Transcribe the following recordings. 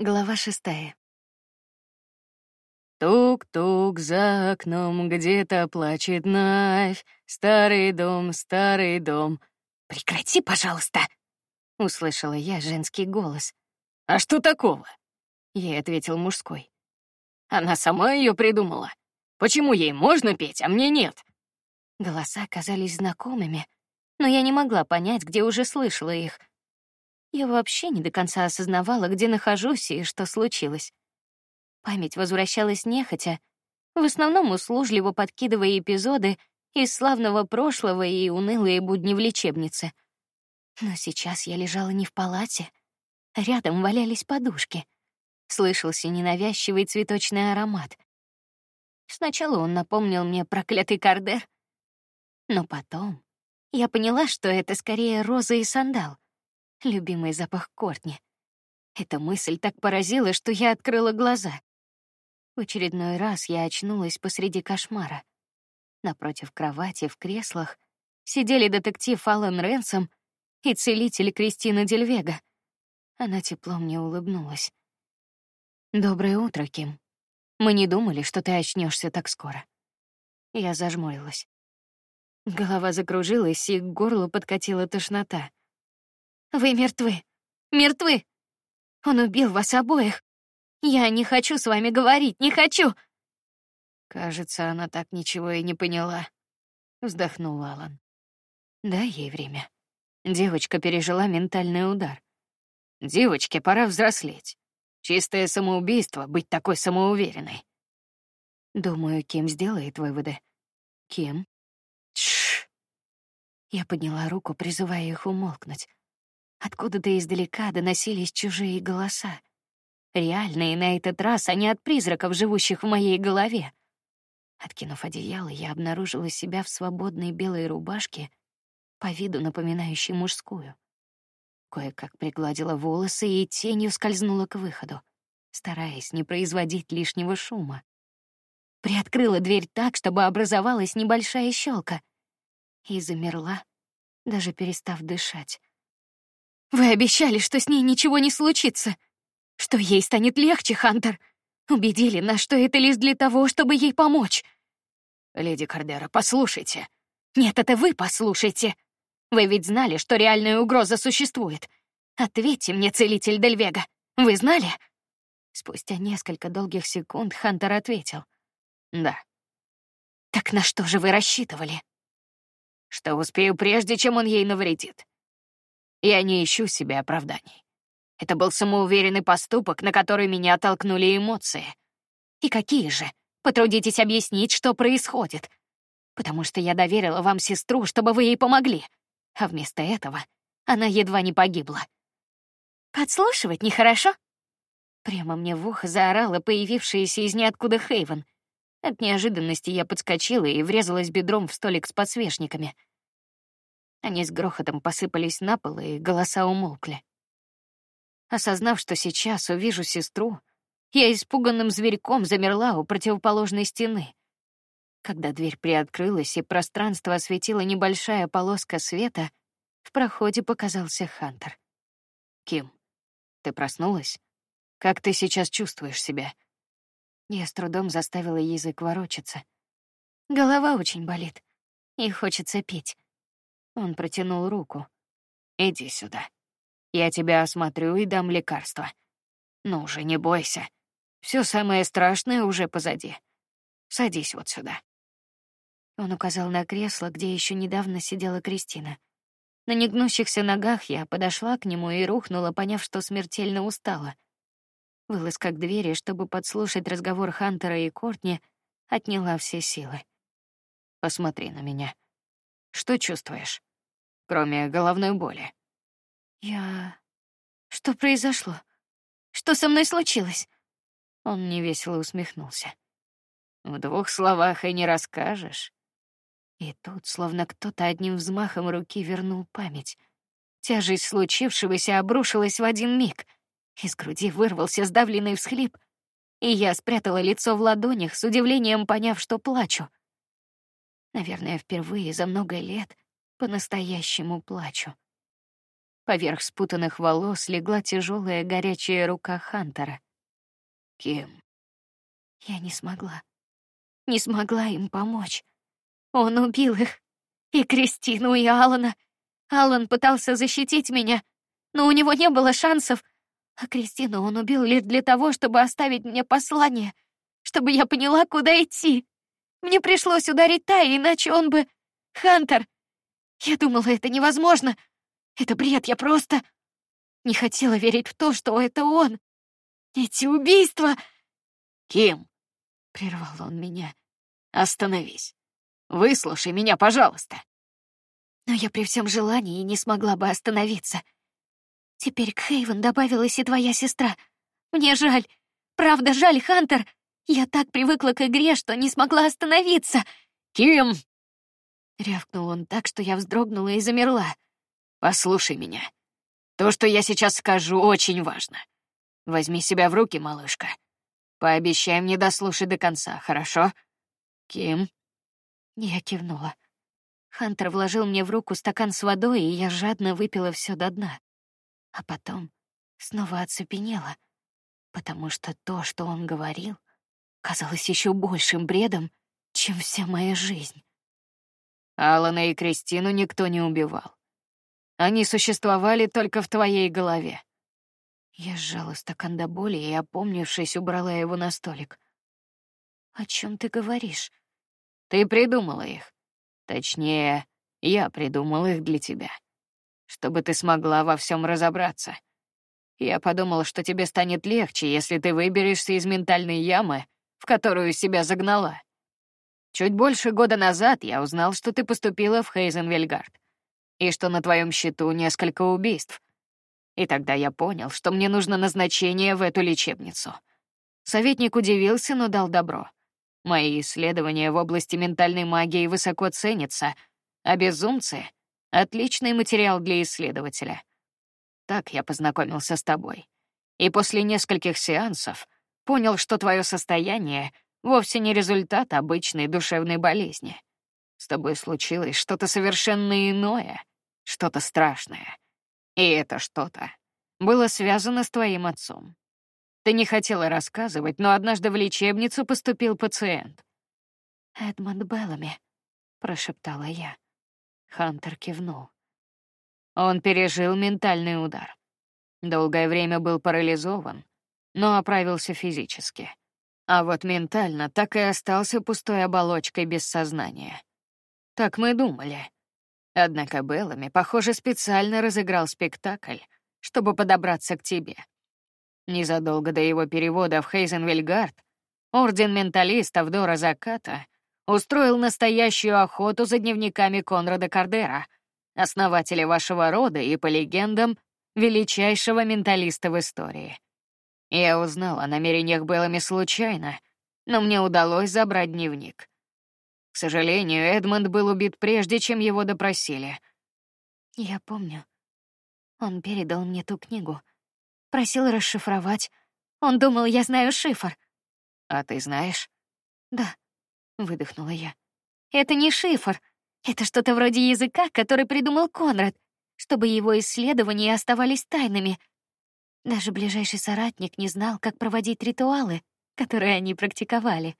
Глава шестая. Тук-тук за окном где-то плачет Навь. Старый дом, старый дом. Прекрати, пожалуйста, услышала я женский голос. А что такого? Ей ответил мужской. Она сама ее придумала. Почему ей можно петь, а мне нет? Голоса казались знакомыми, но я не могла понять, где уже слышала их. Я вообще не до конца осознавала, где нахожусь и что случилось. Память возвращалась нехотя, в основном услужливо подкидывая эпизоды из славного прошлого и унылые будни в лечебнице. Но сейчас я лежала не в палате. Рядом валялись подушки. Слышался ненавязчивый цветочный аромат. Сначала он напомнил мне проклятый кардер, но потом я поняла, что это скорее роза и сандал — любимый запах Кортни. Эта мысль так поразила, что я открыла глаза. В очередной раз я очнулась посреди кошмара. Напротив кровати в креслах сидели детектив Аллен Ренсом и целитель Кристина Дельвега. Она тепло мне улыбнулась. Доброе утро, Ким. Мы не думали, что ты очнешься так скоро. Я зажмурилась. Голова закружилась, и к горлу подкатила тошнота. Вы мертвы. Мертвы. Он убил вас обоих. Я не хочу с вами говорить, не хочу. Кажется, она так ничего и не поняла. Вздохнул Алан. Дай ей время. Девочка пережила ментальный удар. Девочке пора взрослеть. Чистое самоубийство быть такой самоуверенной. Думаю, Ким сделает выводы. Ким? Тш. Я подняла руку, призывая их умолкнуть. Откуда-то издалека доносились чужие голоса. Реальные на этот раз, а не от призраков, живущих в моей голове. Откинув одеяло, я обнаружила себя в свободной белой рубашке, по виду напоминающей мужскую. Кое-как пригладила волосы и тенью скользнула к выходу, стараясь не производить лишнего шума. Приоткрыла дверь так, чтобы образовалась небольшая щелка, и замерла, даже перестав дышать. Вы обещали, что с ней ничего не случится, что ей станет легче, Хантер. Убедили нас, что это лишь для того, чтобы ей помочь. Леди Кардера, послушайте. Нет, это вы послушайте. Вы ведь знали, что реальная угроза существует. Ответьте мне, целитель Дельвега. Вы знали? Спустя несколько долгих секунд Хантер ответил: "Да". Так на что же вы рассчитывали? Что успею прежде, чем он ей навредит. Я не ищу себе оправданий. Это был самоуверенный поступок, на который меня оттолкнули эмоции. И какие же? Потрудитесь объяснить, что происходит. Потому что я доверила вам сестру, чтобы вы ей помогли. А вместо этого она едва не погибла. Подслушивать нехорошо? Прямо мне в ухо заорала появившаяся из ниоткуда Хейвен. От неожиданности я подскочила и врезалась бедром в столик с подсвечниками — они с грохотом посыпались на пол, и голоса умолкли. Осознав, что сейчас увижу сестру, я испуганным зверьком замерла у противоположной стены. Когда дверь приоткрылась и пространство осветила небольшая полоска света, в проходе показался Хантер. Ким, ты проснулась? Как ты сейчас чувствуешь себя? Я с трудом заставила язык ворочаться. Голова очень болит, и хочется пить. Он протянул руку. Иди сюда. Я тебя осмотрю и дам лекарство. Ну же, не бойся. Все самое страшное уже позади. Садись вот сюда. Он указал на кресло, где еще недавно сидела Кристина. На негнущихся ногах я подошла к нему и рухнула, поняв, что смертельно устала. Вылазка к двери, чтобы подслушать разговор Хантера и Кортни, отняла все силы. Посмотри на меня. Что чувствуешь? Кроме головной боли. Я... Что произошло? Что со мной случилось? Он невесело усмехнулся. В двух словах и не расскажешь. И тут, словно кто-то одним взмахом руки вернул память. Тяжесть случившегося обрушилась в один миг. Из груди вырвался сдавленный всхлип, и я спрятала лицо в ладонях, с удивлением поняв, что плачу. Наверное, впервые за много лет по-настоящему плачу. Поверх спутанных волос легла тяжелая горячая рука Хантера. Ким. Я не смогла. Не смогла им помочь. Он убил их. И Кристину, и Алана. Алан пытался защитить меня, но у него не было шансов. А Кристину он убил лишь для того, чтобы оставить мне послание, чтобы я поняла, куда идти. Мне пришлось ударить Тай, иначе он бы... Хантер! Я думала, это невозможно. Это бред, я просто... Не хотела верить в то, что это он. Эти убийства... Ким, прервал он меня. Остановись. Выслушай меня, пожалуйста. Но я при всем желании не смогла бы остановиться. Теперь к Хейвен добавилась и твоя сестра. Мне жаль. Правда, жаль, Хантер. Я так привыкла к игре, что не смогла остановиться. Ким! Рявкнул он так, что я вздрогнула и замерла. Послушай меня. То, что я сейчас скажу, очень важно. Возьми себя в руки, малышка. Пообещай мне дослушать до конца, хорошо? Ким? Я кивнула. Хантер вложил мне в руку стакан с водой, и я жадно выпила все до дна. А потом снова оцепенела, потому что то, что он говорил, казалось еще большим бредом, чем вся моя жизнь. Алана и Кристину никто не убивал. Они существовали только в твоей голове. Я сжала стакан до боли и, опомнившись, убрала его на столик. О чем ты говоришь? Ты придумала их. Точнее, я придумал их для тебя, чтобы ты смогла во всем разобраться. Я подумал, что тебе станет легче, если ты выберешься из ментальной ямы, в которую себя загнала. Чуть больше года назад я узнал, что ты поступила в Хейзенвельгард и что на твоем счету несколько убийств. И тогда я понял, что мне нужно назначение в эту лечебницу. Советник удивился, но дал добро. Мои исследования в области ментальной магии высоко ценятся, а безумцы — отличный материал для исследователя. Так я познакомился с тобой. И после нескольких сеансов понял, что твое состояние вовсе не результат обычной душевной болезни. С тобой случилось что-то совершенно иное, что-то страшное. И это что-то было связано с твоим отцом. Ты не хотела рассказывать, но однажды в лечебницу поступил пациент. «Эдмонд Беллами», — прошептала я. Хантер кивнул. Он пережил ментальный удар. Долгое время был парализован, но оправился физически. А вот ментально так и остался пустой оболочкой без сознания. Так мы думали. Однако Беллами, похоже, специально разыграл спектакль, чтобы подобраться к тебе. Незадолго до его перевода в Хейзенвельгард Орден менталистов Дора Заката устроил настоящую охоту за дневниками Конрада Кардера, основателя вашего рода и, по легендам, величайшего менталиста в истории. Я узнал о намерениях Беллами случайно, но мне удалось забрать дневник. К сожалению, Эдмонд был убит прежде, чем его допросили. Я помню. Он передал мне ту книгу. Просил расшифровать. Он думал, я знаю шифр. А ты знаешь? Да, выдохнула я. Это не шифр. Это что-то вроде языка, который придумал Конрад, чтобы его исследования оставались тайными. Даже ближайший соратник не знал, как проводить ритуалы, которые они практиковали.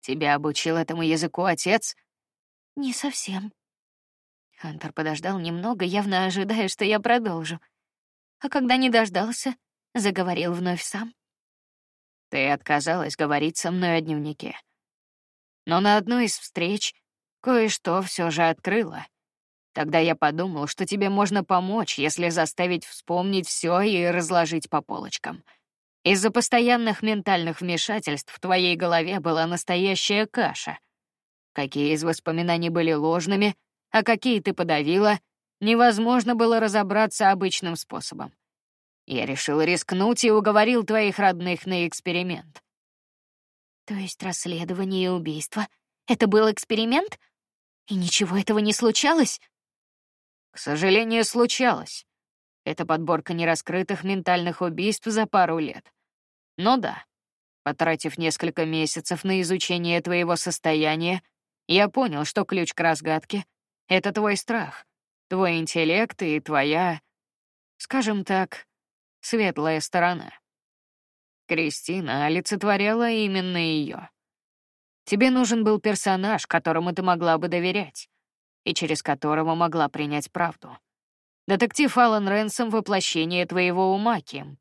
Тебя обучил этому языку отец? Не совсем. Хантер подождал немного, явно ожидая, что я продолжу. А когда не дождался, заговорил вновь сам. Ты отказалась говорить со мной о дневнике. Но на одной из встреч кое-что все же открыла. Тогда я подумал, что тебе можно помочь, если заставить вспомнить все и разложить по полочкам — из-за постоянных ментальных вмешательств в твоей голове была настоящая каша. Какие из воспоминаний были ложными, а какие ты подавила, невозможно было разобраться обычным способом. Я решил рискнуть и уговорил твоих родных на эксперимент. То есть расследование и убийство — это был эксперимент? И ничего этого не случалось? К сожалению, случалось. Это подборка нераскрытых ментальных убийств за пару лет. Но да, потратив несколько месяцев на изучение твоего состояния, я понял, что ключ к разгадке — это твой страх, твой интеллект и твоя Скажем так, светлая сторона. Кристина олицетворяла именно ее. Тебе нужен был персонаж, которому ты могла бы доверять, и через которого могла принять правду. Детектив Алан Ренсом — воплощение твоего ума, Ким.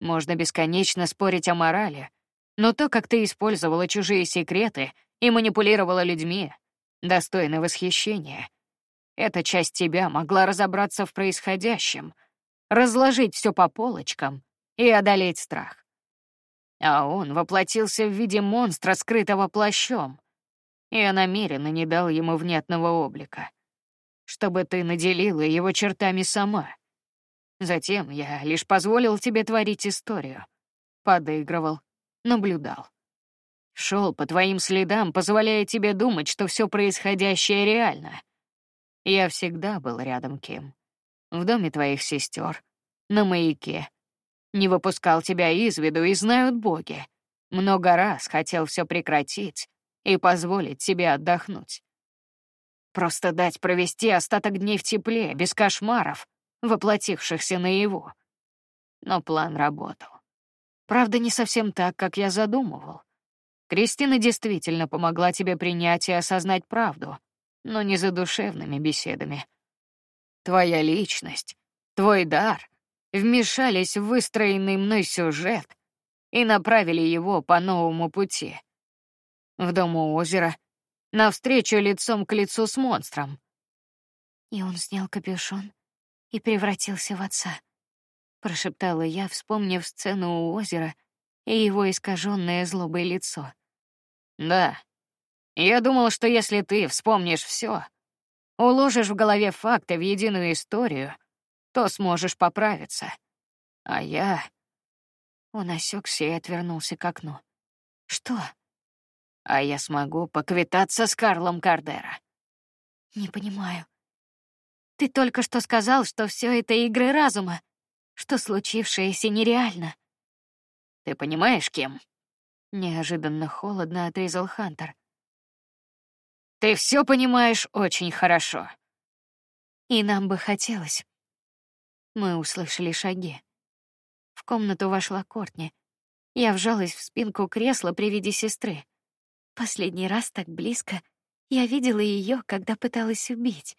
Можно бесконечно спорить о морали, но то, как ты использовала чужие секреты и манипулировала людьми, достойно восхищения. Эта часть тебя могла разобраться в происходящем, разложить все по полочкам и одолеть страх. А он воплотился в виде монстра, скрытого плащом. Я намеренно не дал ему внятного облика, чтобы ты наделила его чертами сама. Затем я лишь позволил тебе творить историю. Подыгрывал, наблюдал. Шел по твоим следам, позволяя тебе думать, что все происходящее реально. Я всегда был рядом, Ким. В доме твоих сестер, на маяке. Не выпускал тебя из виду, и знают боги. Много раз хотел все прекратить и позволить себе отдохнуть. Просто дать провести остаток дней в тепле, без кошмаров, воплотившихся наяву. Но план работал. Правда, не совсем так, как я задумывал. Кристина действительно помогла тебе принять и осознать правду, но не за душевными беседами. Твоя личность, твой дар вмешались в выстроенный мной сюжет и направили его по новому пути. В дом у озера, навстречу лицом к лицу с монстром. И он снял капюшон и превратился в отца, прошептала я, вспомнив сцену у озера и его искаженное злобой лицо. Да. Я думал, что если ты вспомнишь все, уложишь в голове факты в единую историю, то сможешь поправиться. А я... Он осекся и отвернулся к окну. Что? А я смогу поквитаться с Карлом Кардера. Не понимаю. Ты только что сказал, что все это игры разума, что случившееся нереально. Ты понимаешь, кем? Неожиданно холодно отрезал Хантер. Ты все понимаешь очень хорошо. И нам бы хотелось. Мы услышали шаги. В комнату вошла Кортни. Я вжалась в спинку кресла при виде сестры. Последний раз так близко я видела ее, когда пыталась убить.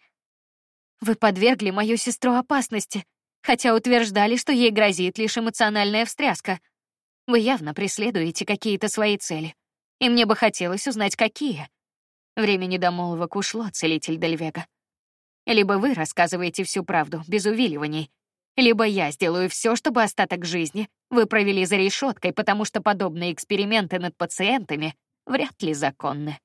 Вы подвергли мою сестру опасности, хотя утверждали, что ей грозит лишь эмоциональная встряска. Вы явно преследуете какие-то свои цели. И мне бы хотелось узнать, какие. Время недомолвок ушло, целитель Дельвега. Либо вы рассказываете всю правду, без увиливаний, либо я сделаю все, чтобы остаток жизни вы провели за решеткой, потому что подобные эксперименты над пациентами вряд ли законны.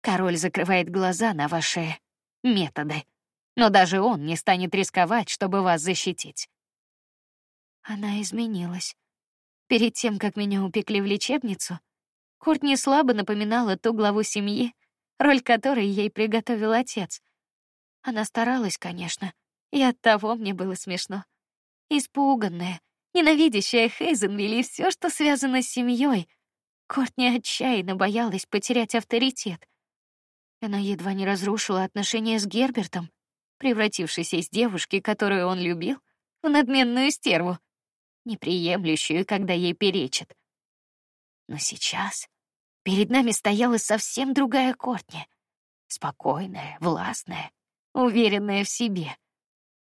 Король закрывает глаза на ваши методы, но даже он не станет рисковать, чтобы вас защитить. Она изменилась. Перед тем, как меня упекли в лечебницу, Куртни слабо напоминала ту главу семьи, роль которой ей приготовил отец. Она старалась, конечно, и от того мне было смешно. Испуганная, ненавидящая Хейзенвилл и все, что связано с семьей, Кортни отчаянно боялась потерять авторитет. Она едва не разрушила отношения с Гербертом, превратившись из девушки, которую он любил, в надменную стерву, неприемлющую, когда ей перечат. Но сейчас перед нами стояла совсем другая Кортни, спокойная, властная, уверенная в себе.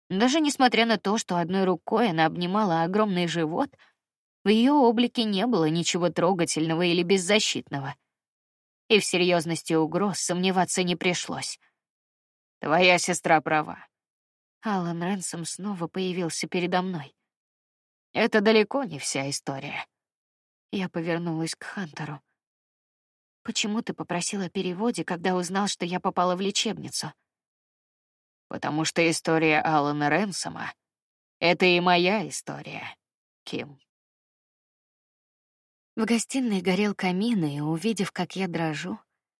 Даже несмотря на то, что одной рукой она обнимала огромный живот, в ее облике не было ничего трогательного или беззащитного. И в серьезности угроз сомневаться не пришлось. Твоя сестра права. Алан Ренсом снова появился передо мной. Это далеко не вся история. Я повернулась к Хантеру. Почему ты попросил о переводе, когда узнал, что я попала в лечебницу? Потому что история Алана Ренсома — это и моя история, Ким. В гостиной горел камин, и, увидев, как я дрожу,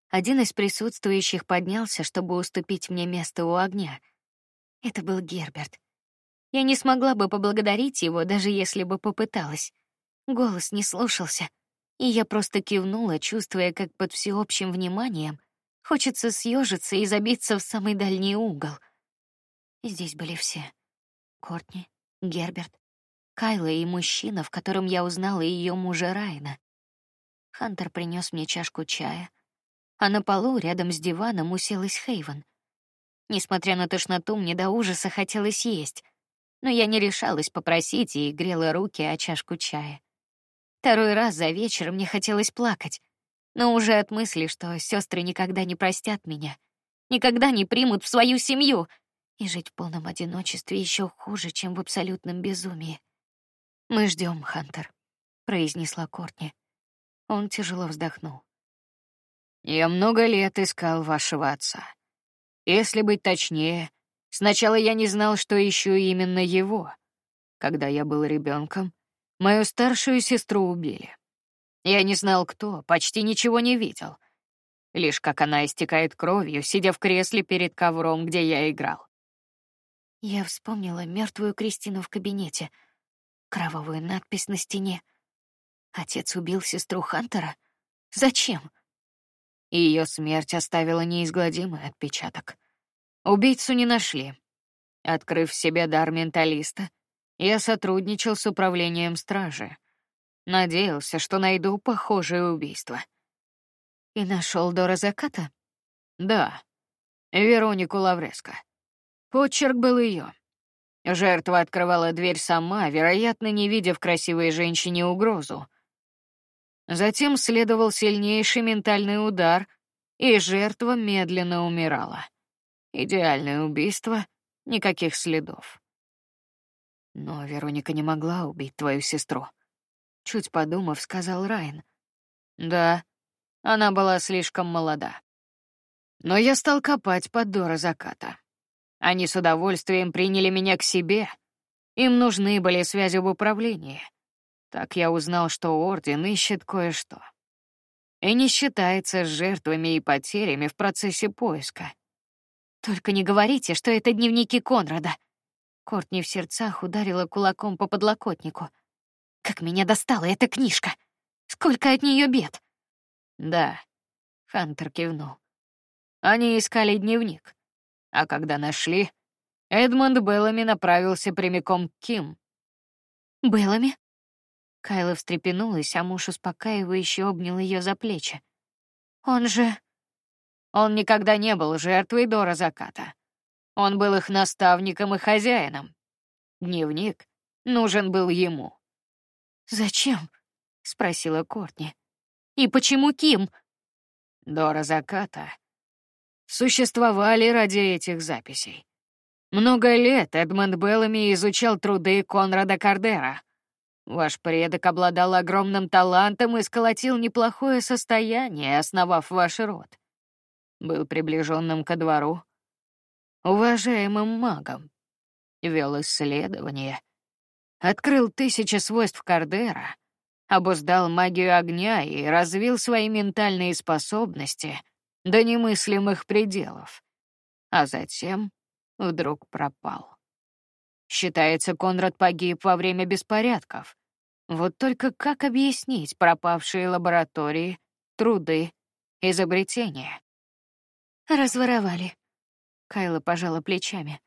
один из присутствующих поднялся, чтобы уступить мне место у огня. Это был Герберт. Я не смогла бы поблагодарить его, даже если бы попыталась. Голос не слушался, и я просто кивнула, чувствуя, как под всеобщим вниманием хочется съежиться и забиться в самый дальний угол. Здесь были все: Кортни, Герберт, Кайла и мужчина, в котором я узнала ее мужа Райна. Хантер принес мне чашку чая, а на полу рядом с диваном уселась Хейвен. Несмотря на тошноту, мне до ужаса хотелось есть, но я не решалась попросить и грела руки о чашку чая. Второй раз за вечер мне хотелось плакать, но уже от мысли, что сестры никогда не простят меня, никогда не примут в свою семью, и жить в полном одиночестве еще хуже, чем в абсолютном безумии. Мы ждем, Хантер, произнесла Кортни. Он тяжело вздохнул. Я много лет искал вашего отца. Если быть точнее, сначала я не знал, что ищу именно его. Когда я был ребенком, мою старшую сестру убили. Я не знал, кто, почти ничего не видел. Лишь как она истекает кровью, сидя в кресле перед ковром, где я играл. Я вспомнила мертвую Кристину в кабинете, кровавую надпись на стене. Отец убил сестру Хантера. Зачем? Ее смерть оставила неизгладимый отпечаток. Убийцу не нашли. Открыв в себе дар менталиста, я сотрудничал с управлением стражи. Надеялся, что найду похожее убийство. И нашел до заката? Да, Веронику Лавреско. Почерк был ее. Жертва открывала дверь сама, вероятно, не видя в красивой женщине угрозу. Затем следовал сильнейший ментальный удар, и жертва медленно умирала. Идеальное убийство, никаких следов. Но Вероника не могла убить твою сестру. Чуть подумав, сказал Райан. Да, она была слишком молода. Но я стал копать под Дора заката. Они с удовольствием приняли меня к себе. Им нужны были связи в управлении. Так я узнал, что Орден ищет кое-что. И не считается жертвами и потерями в процессе поиска. Только не говорите, что это дневники Конрада. Кортни в сердцах ударила кулаком по подлокотнику. Как меня достала эта книжка! Сколько от нее бед! Да, Хантер кивнул. Они искали дневник, а когда нашли, Эдмонд Беллами направился прямиком к Ким. Беллами? Кайла встрепенулась, а муж успокаивающе обнял ее за плечи. Он же... Он никогда не был жертвой Дора Заката. Он был их наставником и хозяином. Дневник нужен был ему. Зачем? спросила Кортни. И почему Ким? Дора Заката существовали ради этих записей. Много лет Эдмонд Беллами изучал труды Конрада Кардера, Ваш предок обладал огромным талантом и сколотил неплохое состояние, основав ваш род. Был приближенным ко двору, уважаемым магом, вел исследования, открыл тысячи свойств Кардера, обуздал магию огня и развил свои ментальные способности до немыслимых пределов, а затем вдруг пропал. Считается, Конрад погиб во время беспорядков. Вот только как объяснить пропавшие лаборатории, труды, изобретения? Разворовали. Кайла пожала плечами.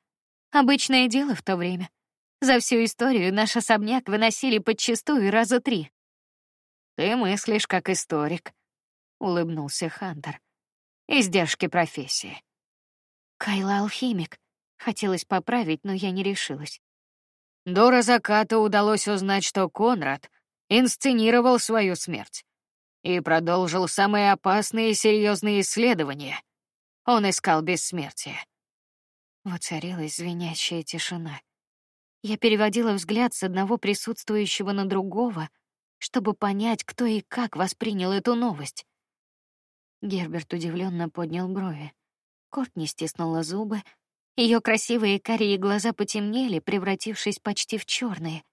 Обычное дело в то время. За всю историю наш особняк выносили подчистую раза три. Ты мыслишь как историк, улыбнулся Хантер. Издержки профессии. Кайла алхимик. Хотелось поправить, но я не решилась. До заката удалось узнать, что Конрад инсценировал свою смерть и продолжил самые опасные и серьезные исследования. Он искал бессмертие. Воцарилась звенящая тишина. Я переводила взгляд с одного присутствующего на другого, чтобы понять, кто и как воспринял эту новость. Герберт удивленно поднял брови. Кортни стиснула зубы, ее красивые карие глаза потемнели, превратившись почти в черные.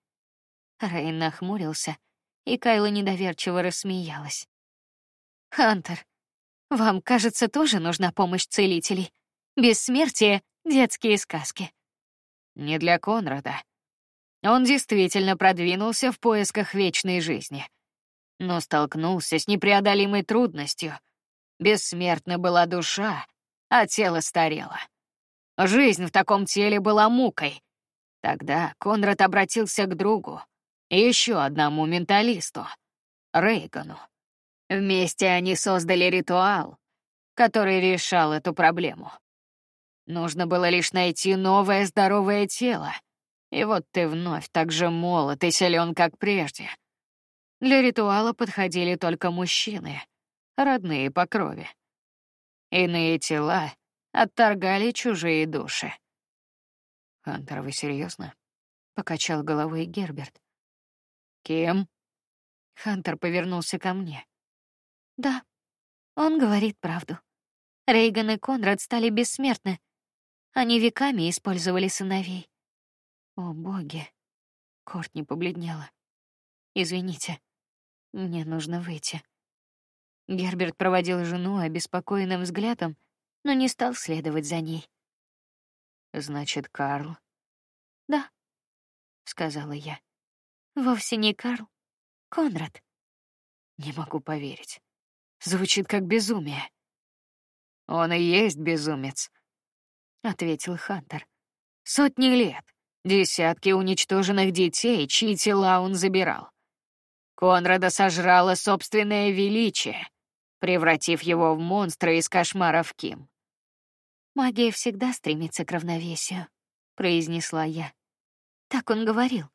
Рейн нахмурился, и Кайла недоверчиво рассмеялась. Хантер, вам, кажется, тоже нужна помощь целителей. Бессмертие — детские сказки. Не для Конрада. Он действительно продвинулся в поисках вечной жизни, но столкнулся с непреодолимой трудностью. Бессмертна была душа, а тело старело. Жизнь в таком теле была мукой. Тогда Конрад обратился к другу, еще одному менталисту, Рейгану. Вместе они создали ритуал, который решал эту проблему. Нужно было лишь найти новое здоровое тело. И вот ты вновь так же молод и силен, как прежде. Для ритуала подходили только мужчины, родные по крови. Иные тела отторгали чужие души. Хантер, вы серьезно? Покачал головой Герберт. Кем? Хантер повернулся ко мне. Да, он говорит правду. Рейган и Конрад стали бессмертны. Они веками использовали сыновей. О, боги. Кортни побледнела. Извините. Мне нужно выйти. Герберт проводил жену обеспокоенным взглядом, но не стал следовать за ней. Значит, Карл. Да, сказала я. Вовсе не Карл, Конрад. Не могу поверить. Звучит как безумие. Он и есть безумец, ответил Хантер. Сотни лет, десятки уничтоженных детей, чьи тела он забирал. Конрада сожрало собственное величие, превратив его в монстра из кошмаров Ким. Магия всегда стремится к равновесию, произнесла я. Так он говорил.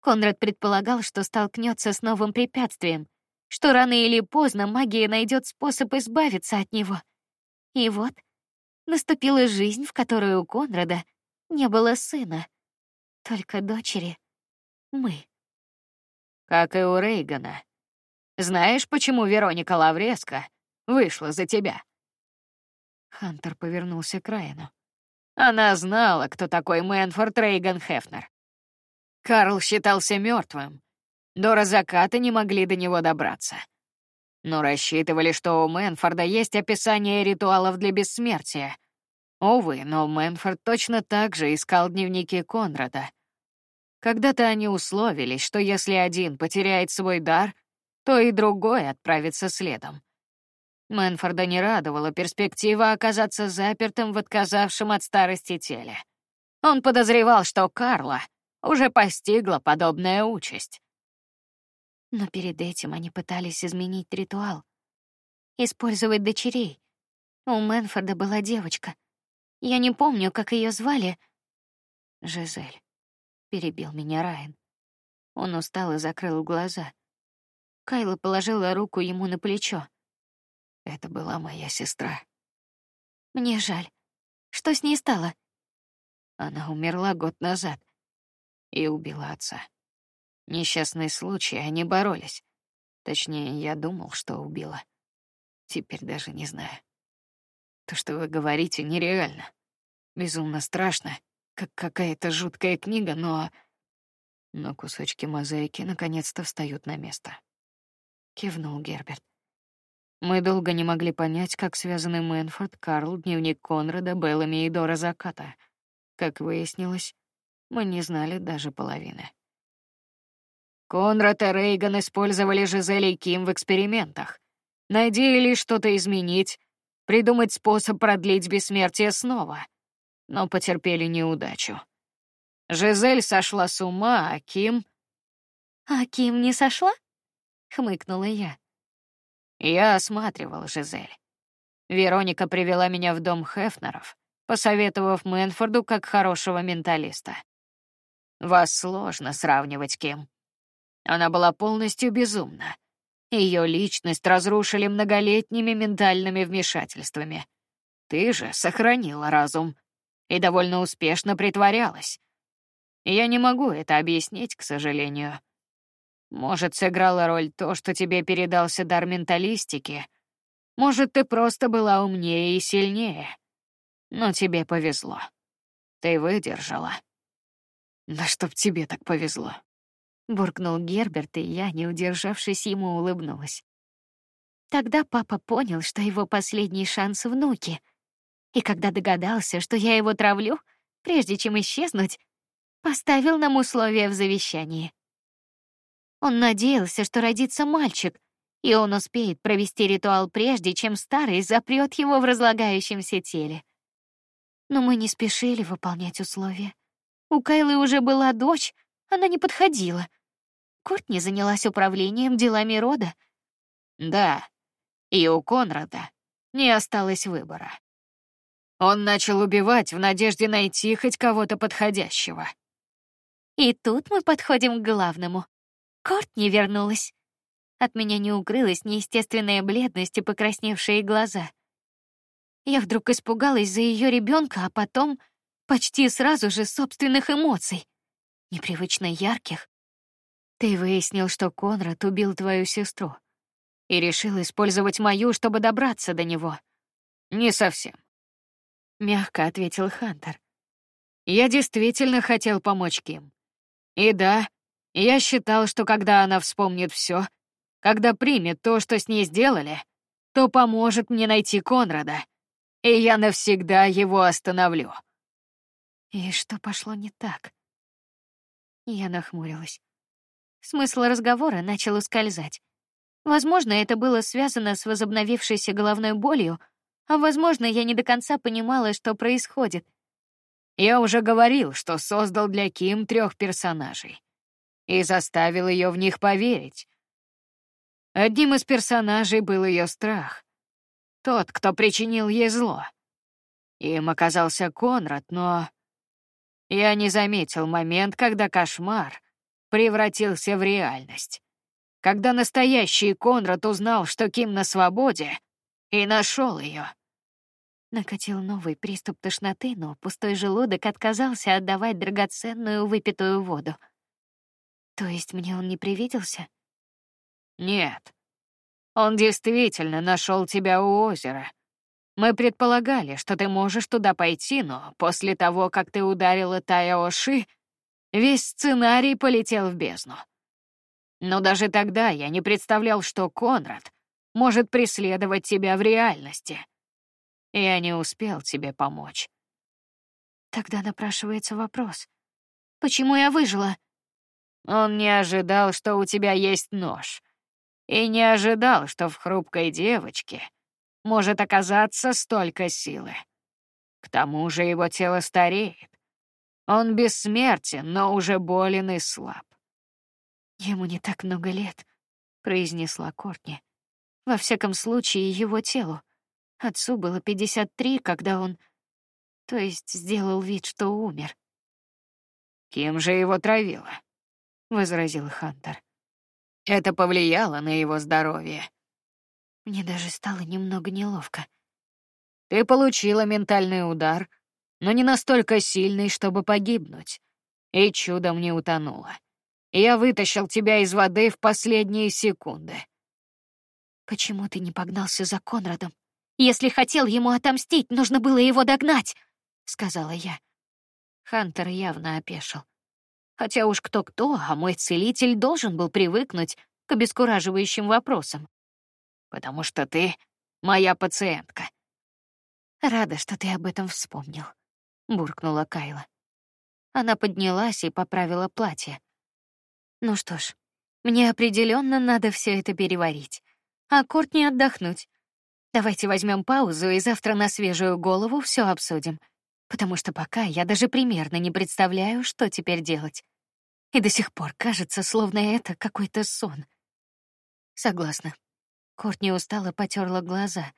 Конрад предполагал, что столкнется с новым препятствием, что рано или поздно магия найдет способ избавиться от него. И вот наступила жизнь, в которой у Конрада не было сына, только дочери. Мы. Как и у Рейгана. Знаешь, почему Вероника Лавреска вышла за тебя? Хантер повернулся к Райану. Она знала, кто такой Мэнфорд Рейган Хефнер. Карл считался мертвым, до заката не могли до него добраться. Но рассчитывали, что у Мэнфорда есть описание ритуалов для бессмертия. Увы, но Мэнфорд точно так же искал дневники Конрада. Когда-то они условились, что если один потеряет свой дар, то и другой отправится следом. Мэнфорда не радовала перспектива оказаться запертым в отказавшем от старости теле. Он подозревал, что Карла уже постигла подобная участь. Но перед этим они пытались изменить ритуал, использовать дочерей. У Мэнфорда была девочка. Я не помню, как ее звали. Жизель. Перебил меня Райан. Он устал и закрыл глаза. Кайла положила руку ему на плечо. Это была моя сестра. Мне жаль. Что с ней стало? Она умерла год назад и убила отца. Несчастный случай, они боролись. Точнее, я думал, что убила. Теперь даже не знаю. То, что вы говорите, нереально. Безумно страшно, как какая-то жуткая книга, но... Но кусочки мозаики наконец-то встают на место. Кивнул Герберт. Мы долго не могли понять, как связаны Мэнфорд, Карл, дневник Конрада, Беллами и Дора Заката. Как выяснилось, мы не знали даже половины. Конрад и Рейган использовали Жизель и Ким в экспериментах. Надеялись что-то изменить, придумать способ продлить бессмертие снова, но потерпели неудачу. Жизель сошла с ума, а Ким... «А Ким не сошла?» — хмыкнула я. Я осматривал Жизель. Вероника привела меня в дом Хефнеров, посоветовав Мэнфорду как хорошего менталиста. Вас сложно сравнивать Ким. Она была полностью безумна. Ее личность разрушили многолетними ментальными вмешательствами. Ты же сохранила разум и довольно успешно притворялась. Я не могу это объяснить, к сожалению. Может, сыграла роль то, что тебе передался дар менталистики. Может, ты просто была умнее и сильнее. Но тебе повезло. Ты выдержала. Да чтоб тебе так повезло буркнул Герберт, и я, не удержавшись, ему улыбнулась. Тогда папа понял, что его последний шанс внуки. И когда догадался, что я его травлю, прежде чем исчезнуть, поставил нам условия в завещании. Он надеялся, что родится мальчик, и он успеет провести ритуал прежде, чем старый запрет его в разлагающемся теле. Но мы не спешили выполнять условия. У Кайлы уже была дочь, она не подходила. Кортни занялась управлением делами рода. Да, и у Конрада не осталось выбора. Он начал убивать в надежде найти хоть кого-то подходящего. И тут мы подходим к главному. Кортни вернулась. От меня не укрылась неестественная бледность и покрасневшие глаза. Я вдруг испугалась за ее ребенка, а потом почти сразу же собственных эмоций, непривычно ярких. Ты выяснил, что Конрад убил твою сестру и решил использовать мою, чтобы добраться до него. Не совсем, мягко ответил Хантер. Я действительно хотел помочь Ким. И да, я считал, что когда она вспомнит все, когда примет то, что с ней сделали, то поможет мне найти Конрада, и я навсегда его остановлю. И что пошло не так? Я нахмурилась. Смысл разговора начал ускользать. Возможно, это было связано с возобновившейся головной болью, а возможно, я не до конца понимала, что происходит. Я уже говорил, что создал для Ким трех персонажей и заставил ее в них поверить. Одним из персонажей был ее страх, тот, кто причинил ей зло. Им оказался Конрад, но я не заметил момент, когда кошмар превратился в реальность. Когда настоящий Конрад узнал, что Ким на свободе, и нашел ее. Накатил новый приступ тошноты, но пустой желудок отказался отдавать драгоценную выпитую воду. То есть мне он не привиделся? Нет. Он действительно нашел тебя у озера. Мы предполагали, что ты можешь туда пойти, но после того, как ты ударила Таяоши, весь сценарий полетел в бездну. Но даже тогда я не представлял, что Конрад может преследовать тебя в реальности. Я не успел тебе помочь. Тогда напрашивается вопрос. Почему я выжила? Он не ожидал, что у тебя есть нож. И не ожидал, что в хрупкой девочке может оказаться столько силы. К тому же его тело стареет. Он бессмертен, но уже болен и слаб. Ему не так много лет, произнесла Кортни. Во всяком случае, его телу. Отцу было 53, когда он, то есть, сделал вид, что умер. Кем же его травила? Возразил Хантер. Это повлияло на его здоровье. Мне даже стало немного неловко. Ты получила ментальный удар, но не настолько сильный, чтобы погибнуть, и чудом не утонула. Я вытащил тебя из воды в последние секунды. Почему ты не погнался за Конрадом? Если хотел ему отомстить, нужно было его догнать, сказала я. Хантер явно опешил. Хотя уж кто-кто, а мой целитель должен был привыкнуть к обескураживающим вопросам. Потому что ты моя пациентка. Рада, что ты об этом вспомнил, буркнула Кайла. Она поднялась и поправила платье. Ну что ж, мне определенно надо все это переварить а Кортни отдохнуть. Давайте возьмем паузу и завтра на свежую голову все обсудим, потому что пока я даже примерно не представляю, что теперь делать. И до сих пор кажется, словно это какой-то сон. Согласна. Кортни устало потерла глаза.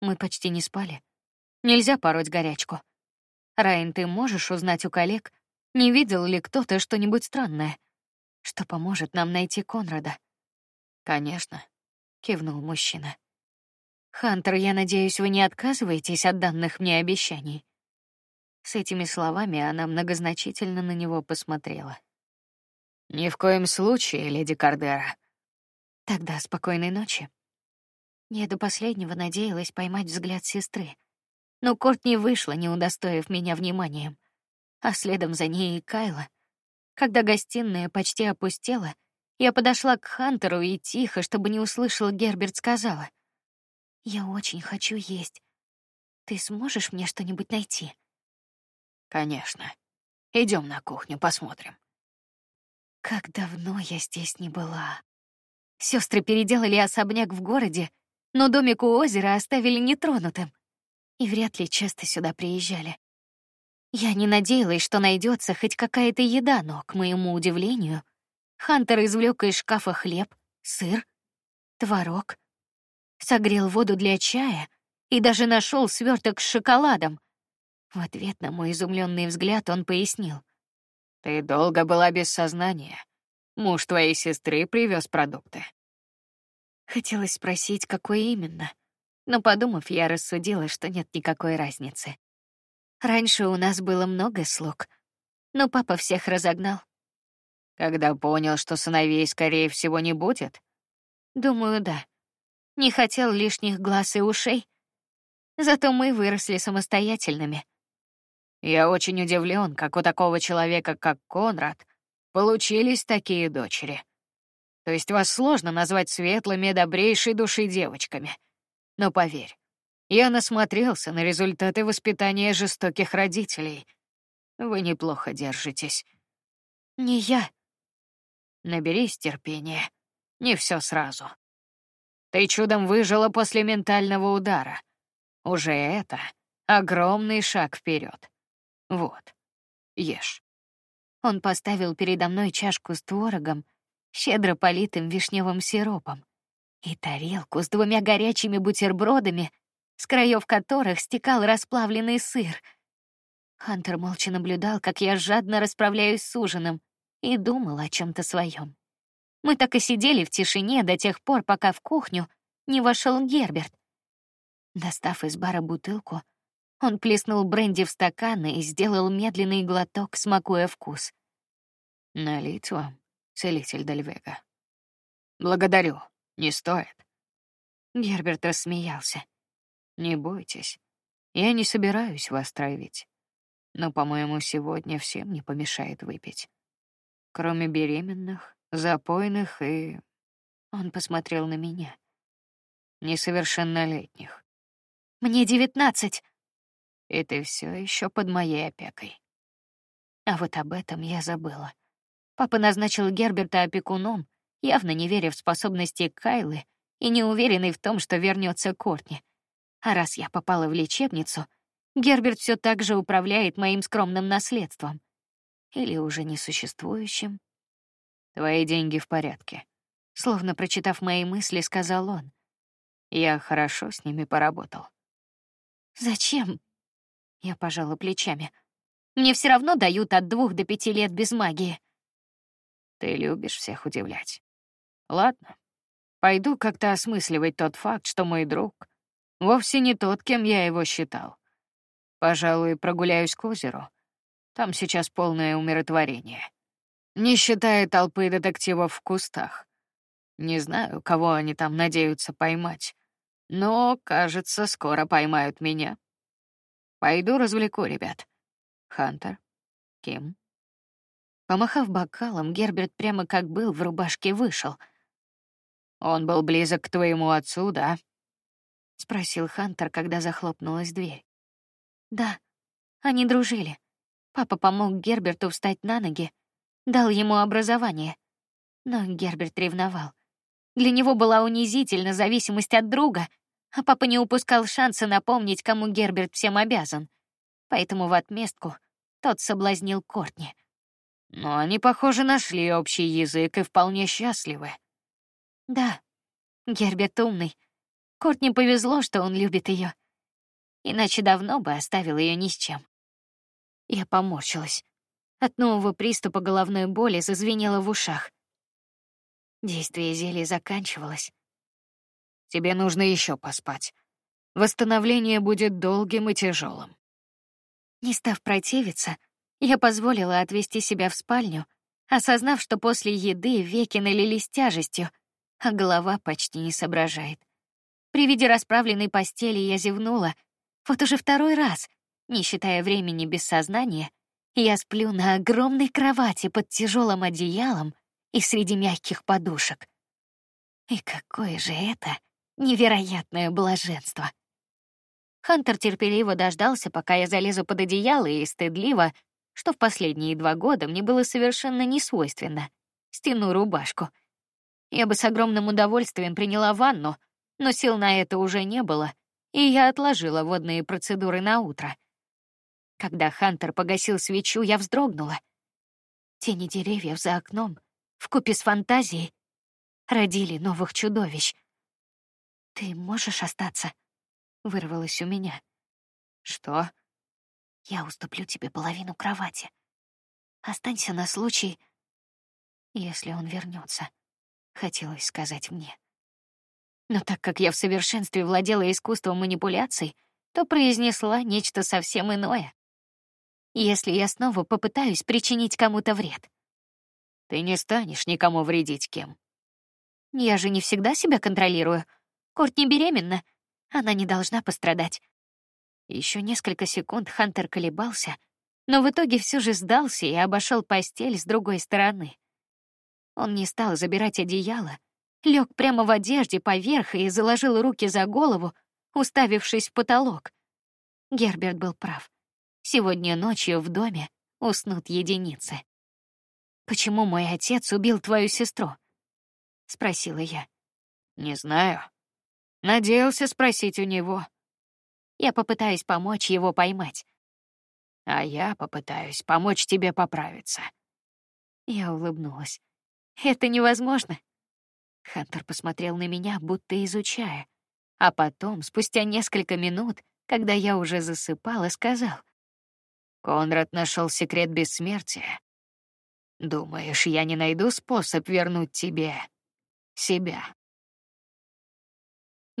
Мы почти не спали. Нельзя пороть горячку. Райан, ты можешь узнать у коллег, не видел ли кто-то что-нибудь странное, что поможет нам найти Конрада? Конечно кивнул мужчина. Хантер, я надеюсь, вы не отказываетесь от данных мне обещаний. С этими словами она многозначительно на него посмотрела. Ни в коем случае, леди Кардера. Тогда спокойной ночи. Я до последнего надеялась поймать взгляд сестры, но Корт не вышла, не удостоив меня вниманием, а следом за ней и Кайла. Когда гостиная почти опустела, я подошла к Хантеру и тихо, чтобы не услышал, Герберт сказала: "Я очень хочу есть. Ты сможешь мне что-нибудь найти?" Конечно. Идем на кухню, посмотрим. Как давно я здесь не была. Сестры переделали особняк в городе, но домик у озера оставили нетронутым, и вряд ли часто сюда приезжали. Я не надеялась, что найдется хоть какая-то еда, но, к моему удивлению, Хантер извлек из шкафа хлеб, сыр, творог, согрел воду для чая и даже нашел сверток с шоколадом. В ответ на мой изумленный взгляд он пояснил: "Ты долго была без сознания. Муж твоей сестры привез продукты". Хотелось спросить, какой именно, но подумав, я рассудила, что нет никакой разницы. Раньше у нас было много слуг, но папа всех разогнал. Когда понял, что сыновей, скорее всего, не будет? Думаю, да. Не хотел лишних глаз и ушей. Зато мы выросли самостоятельными. Я очень удивлен, как у такого человека, как Конрад, получились такие дочери. То есть вас сложно назвать светлыми, добрейшей души девочками. Но поверь, я насмотрелся на результаты воспитания жестоких родителей. Вы неплохо держитесь. Не я. Наберись терпения. Не все сразу. Ты чудом выжила после ментального удара. Уже это огромный шаг вперед. Вот, ешь. Он поставил передо мной чашку с творогом, щедро политым вишневым сиропом, и тарелку с двумя горячими бутербродами, с краев которых стекал расплавленный сыр. Хантер молча наблюдал, как я жадно расправляюсь с ужином, и думал о чем то своем. Мы так и сидели в тишине до тех пор, пока в кухню не вошел Герберт. Достав из бара бутылку, он плеснул бренди в стаканы и сделал медленный глоток, смакуя вкус. Налить вам, целитель Дельвега. Благодарю, не стоит. Герберт рассмеялся. Не бойтесь. Я не собираюсь вас травить. Но, по-моему, сегодня всем не помешает выпить. Кроме беременных, запойных и... Он посмотрел на меня. Несовершеннолетних. Мне девятнадцать. И ты все еще под моей опекой. А вот об этом я забыла. Папа назначил Герберта опекуном, явно не веря в способности Кайлы и не уверенный в том, что вернется Кортни. А раз я попала в лечебницу, Герберт все так же управляет моим скромным наследством. Или уже несуществующим. Твои деньги в порядке. Словно прочитав мои мысли, сказал он. Я хорошо с ними поработал. Зачем? Я пожала плечами. Мне все равно дают от двух до пяти лет без магии. Ты любишь всех удивлять. Ладно, пойду как-то осмысливать тот факт, что мой друг Вовсе не тот, кем я его считал. Пожалуй, прогуляюсь к озеру. Там сейчас полное умиротворение. Не считая толпы детективов в кустах. Не знаю, кого они там надеются поймать. Но, кажется, скоро поймают меня. Пойду развлеку ребят. Хантер, Ким. Помахав бокалом, Герберт прямо как был в рубашке вышел. Он был близок к твоему отцу, да? спросил Хантер, когда захлопнулась дверь. Да, они дружили. Папа помог Герберту встать на ноги, дал ему образование. Но Герберт ревновал. Для него была унизительна зависимость от друга, а папа не упускал шанса напомнить, кому Герберт всем обязан. Поэтому в отместку тот соблазнил Кортни. Но они, похоже, нашли общий язык и вполне счастливы. Да, Герберт умный, Кортни повезло, что он любит ее, иначе давно бы оставил ее ни с чем. Я поморщилась. От нового приступа головной боли зазвенело в ушах. Действие зелья заканчивалось. Тебе нужно еще поспать. Восстановление будет долгим и тяжелым. Не став противиться, я позволила отвести себя в спальню, осознав, что после еды веки налились тяжестью, а голова почти не соображает. При виде расправленной постели я зевнула. Вот уже второй раз, не считая времени без сознания, я сплю на огромной кровати под тяжелым одеялом и среди мягких подушек. И какое же это невероятное блаженство! Хантер терпеливо дождался, пока я залезу под одеяло, и стыдливо, что в последние два года мне было совершенно не свойственно, стяну рубашку. Я бы с огромным удовольствием приняла ванну, но сил на это уже не было, и я отложила водные процедуры на утро. Когда Хантер погасил свечу, я вздрогнула. Тени деревьев за окном, в купе с фантазией, родили новых чудовищ. Ты можешь остаться? Вырвалось у меня. Что? Я уступлю тебе половину кровати. Останься на случай, если он вернется. Хотелось сказать мне. Но так как я в совершенстве владела искусством манипуляций, то произнесла нечто совсем иное. Если я снова попытаюсь причинить кому-то вред, ты не станешь никому вредить, кем. Я же не всегда себя контролирую. Кортни беременна, она не должна пострадать. Еще несколько секунд Хантер колебался, но в итоге все же сдался и обошел постель с другой стороны. Он не стал забирать одеяло, лег прямо в одежде поверх и заложил руки за голову, уставившись в потолок. Герберт был прав. Сегодня ночью в доме уснут единицы. Почему мой отец убил твою сестру? спросила я. Не знаю. Надеялся спросить у него. Я попытаюсь помочь его поймать. А я попытаюсь помочь тебе поправиться. Я улыбнулась. Это невозможно. Хантер посмотрел на меня, будто изучая, а потом, спустя несколько минут, когда я уже засыпала, сказал: "Конрад нашел секрет бессмертия. Думаешь, я не найду способ вернуть тебе себя?"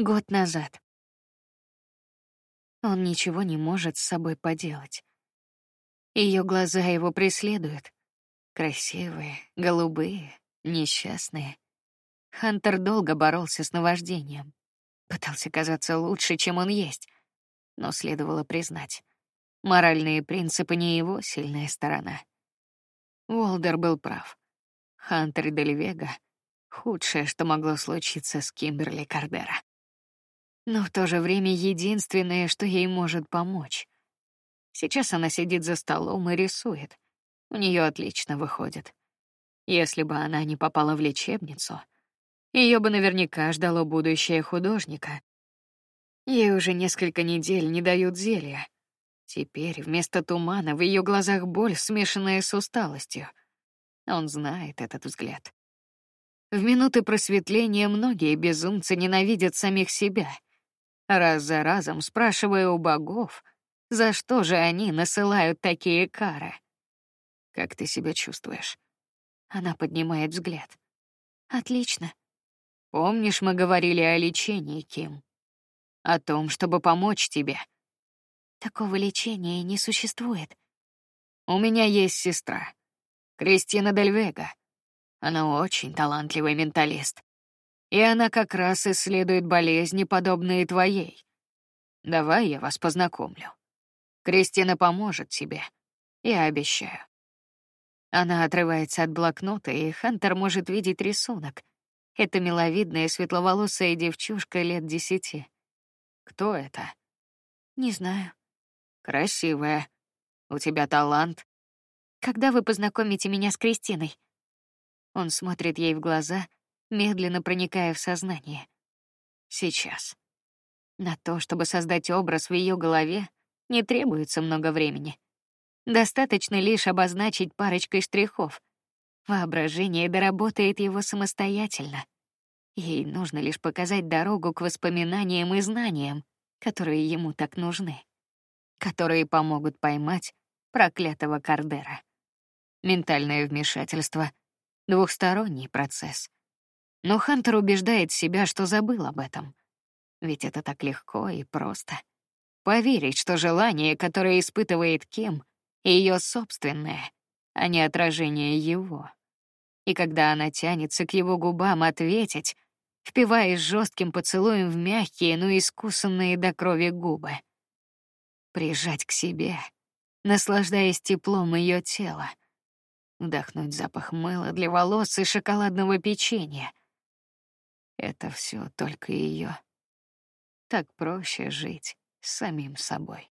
Год назад. Он ничего не может с собой поделать. Ее глаза его преследуют. Красивые, голубые, несчастные. Хантер долго боролся с наваждением. Пытался казаться лучше, чем он есть. Но следовало признать, моральные принципы не его сильная сторона. Волдер был прав. Хантер Дельвега — худшее, что могло случиться с Кимберли Кардера но в то же время единственное, что ей может помочь. Сейчас она сидит за столом и рисует. У нее отлично выходит. Если бы она не попала в лечебницу, ее бы наверняка ждало будущее художника. Ей уже несколько недель не дают зелья. Теперь вместо тумана в ее глазах боль, смешанная с усталостью. Он знает этот взгляд. В минуты просветления многие безумцы ненавидят самих себя — раз за разом спрашивая у богов, за что же они насылают такие кары. Как ты себя чувствуешь? Она поднимает взгляд. Отлично. Помнишь, мы говорили о лечении, Ким? О том, чтобы помочь тебе. Такого лечения не существует. У меня есть сестра, Кристина Дельвега. Она очень талантливый менталист. И она как раз исследует болезни, подобные твоей. Давай я вас познакомлю. Кристина поможет тебе, я обещаю. Она отрывается от блокнота, и Хантер может видеть рисунок. Это миловидная светловолосая девчушка лет десяти. Кто это? Не знаю. Красивая. У тебя талант. Когда вы познакомите меня с Кристиной? Он смотрит ей в глаза, медленно проникая в сознание. Сейчас. На то, чтобы создать образ в ее голове, не требуется много времени. Достаточно лишь обозначить парочкой штрихов. Воображение доработает его самостоятельно. Ей нужно лишь показать дорогу к воспоминаниям и знаниям, которые ему так нужны, которые помогут поймать проклятого Кардера. Ментальное вмешательство — двухсторонний процесс. Но Хантер убеждает себя, что забыл об этом. Ведь это так легко и просто. Поверить, что желание, которое испытывает Ким, ее собственное, а не отражение его. И когда она тянется к его губам ответить, впиваясь жестким поцелуем в мягкие, но искусанные до крови губы. Прижать к себе, наслаждаясь теплом ее тела. Вдохнуть запах мыла для волос и шоколадного печенья — это все только ее. Так проще жить самим собой.